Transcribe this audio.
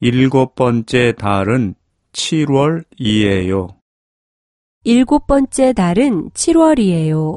일곱 번째 달은 7월이에요. 일곱 번째 달은 7월이에요.